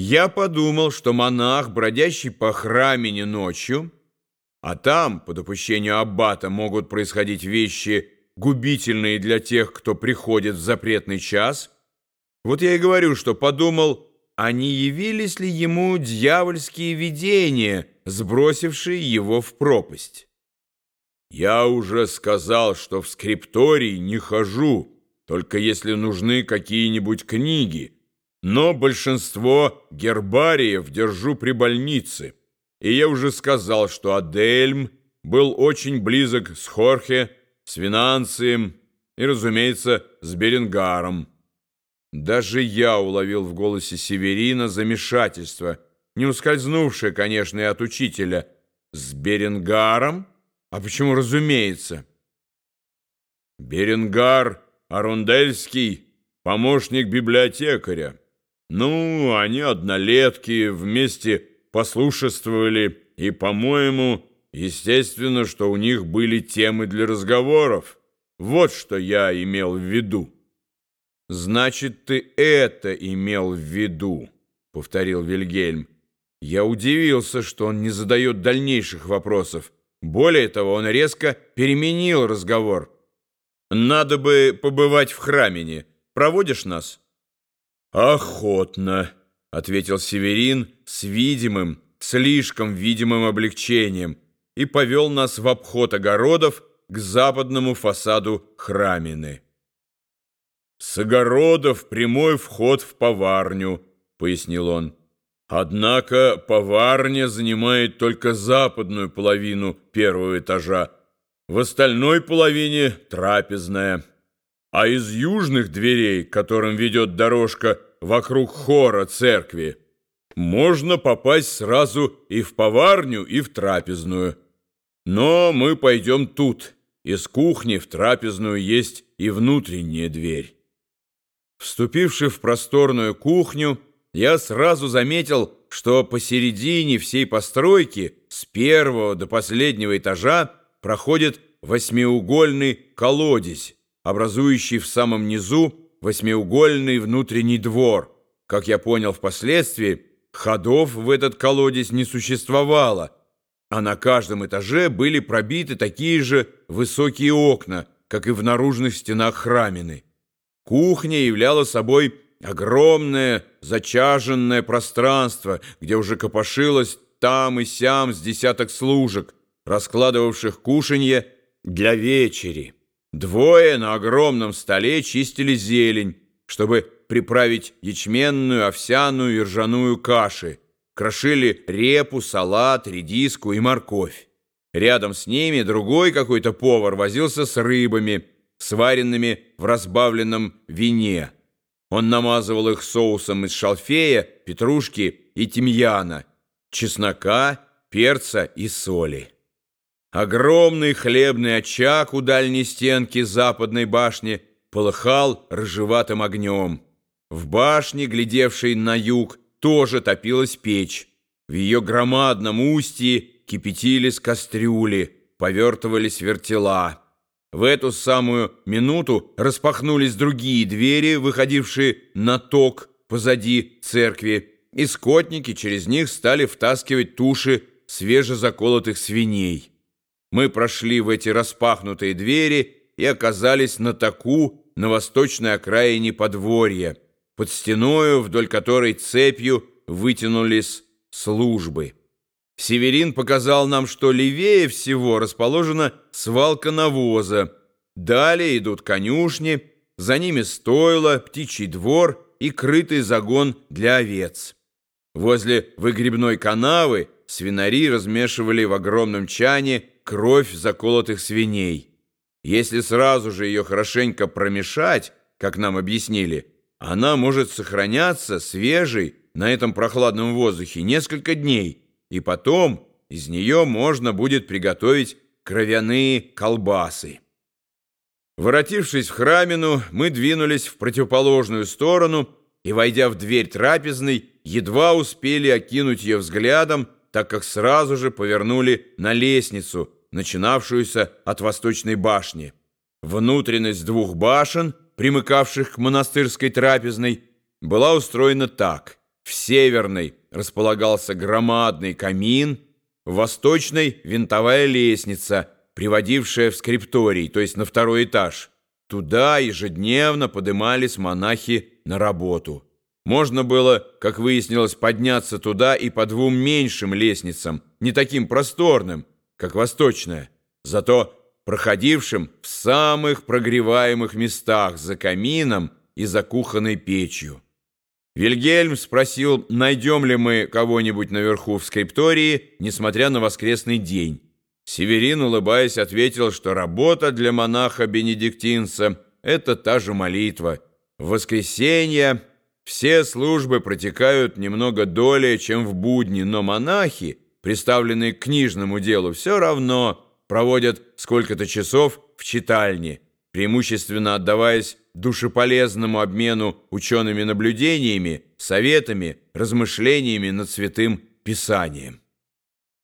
Я подумал, что монах, бродящий по храмине ночью, а там, по допущению аббата, могут происходить вещи, губительные для тех, кто приходит в запретный час, вот я и говорю, что подумал, а не явились ли ему дьявольские видения, сбросившие его в пропасть. Я уже сказал, что в скрипторий не хожу, только если нужны какие-нибудь книги, но большинство гербариев держу при больнице. И я уже сказал, что Адельм был очень близок с Хорхе, с Винанцием и, разумеется, с Беренгаром. Даже я уловил в голосе Северина замешательство, не ускользнувшее, конечно, и от учителя. С Беренгаром? А почему разумеется? Беренгар Арундельский, помощник библиотекаря. Ну, они однолетки, вместе послушествовали, и, по-моему, естественно, что у них были темы для разговоров. Вот что я имел в виду. «Значит, ты это имел в виду», — повторил Вильгельм. Я удивился, что он не задает дальнейших вопросов. Более того, он резко переменил разговор. «Надо бы побывать в храмине. Проводишь нас?» «Охотно», — ответил Северин с видимым, слишком видимым облегчением и повел нас в обход огородов к западному фасаду храмины. «С огородов прямой вход в поварню», — пояснил он. «Однако поварня занимает только западную половину первого этажа, в остальной половине трапезная. А из южных дверей, которым ведет дорожка вокруг хора церкви, можно попасть сразу и в поварню, и в трапезную. Но мы пойдем тут. Из кухни в трапезную есть и внутренняя дверь». Вступивший в просторную кухню, я сразу заметил, что посередине всей постройки с первого до последнего этажа проходит восьмиугольный колодец, образующий в самом низу восьмиугольный внутренний двор. Как я понял впоследствии, ходов в этот колодец не существовало, а на каждом этаже были пробиты такие же высокие окна, как и в наружных стенах храмины. Кухня являла собой огромное зачаженное пространство, где уже копошилось там и сям с десяток служек, раскладывавших кушанье для вечери. Двое на огромном столе чистили зелень, чтобы приправить ячменную, овсяную и ржаную каши, крошили репу, салат, редиску и морковь. Рядом с ними другой какой-то повар возился с рыбами – сваренными в разбавленном вине. Он намазывал их соусом из шалфея, петрушки и тимьяна, чеснока, перца и соли. Огромный хлебный очаг у дальней стенки западной башни полыхал рыжеватым огнем. В башне, глядевшей на юг, тоже топилась печь. В ее громадном устье кипятились кастрюли, повертывались вертела. В эту самую минуту распахнулись другие двери, выходившие на ток позади церкви, и скотники через них стали втаскивать туши свежезаколотых свиней. Мы прошли в эти распахнутые двери и оказались на таку на восточной окраине подворья, под стеною, вдоль которой цепью вытянулись службы. Северин показал нам, что левее всего расположена свалка навоза. Далее идут конюшни, за ними стойло, птичий двор и крытый загон для овец. Возле выгребной канавы свинари размешивали в огромном чане кровь заколотых свиней. Если сразу же ее хорошенько промешать, как нам объяснили, она может сохраняться свежей на этом прохладном воздухе несколько дней – и потом из нее можно будет приготовить кровяные колбасы. Воротившись в храмину, мы двинулись в противоположную сторону и, войдя в дверь трапезной, едва успели окинуть ее взглядом, так как сразу же повернули на лестницу, начинавшуюся от восточной башни. Внутренность двух башен, примыкавших к монастырской трапезной, была устроена так – В северной располагался громадный камин, в восточной — винтовая лестница, приводившая в скрипторий, то есть на второй этаж. Туда ежедневно подымались монахи на работу. Можно было, как выяснилось, подняться туда и по двум меньшим лестницам, не таким просторным, как восточная, зато проходившим в самых прогреваемых местах за камином и за кухонной печью. Вильгельм спросил, найдем ли мы кого-нибудь наверху в скриптории, несмотря на воскресный день. Северин, улыбаясь, ответил, что работа для монаха-бенедиктинца — это та же молитва. В воскресенье все службы протекают немного долее, чем в будни, но монахи, приставленные к книжному делу, все равно проводят сколько-то часов в читальне, преимущественно отдаваясь душеполезному обмену учеными наблюдениями, советами, размышлениями над святым Писанием.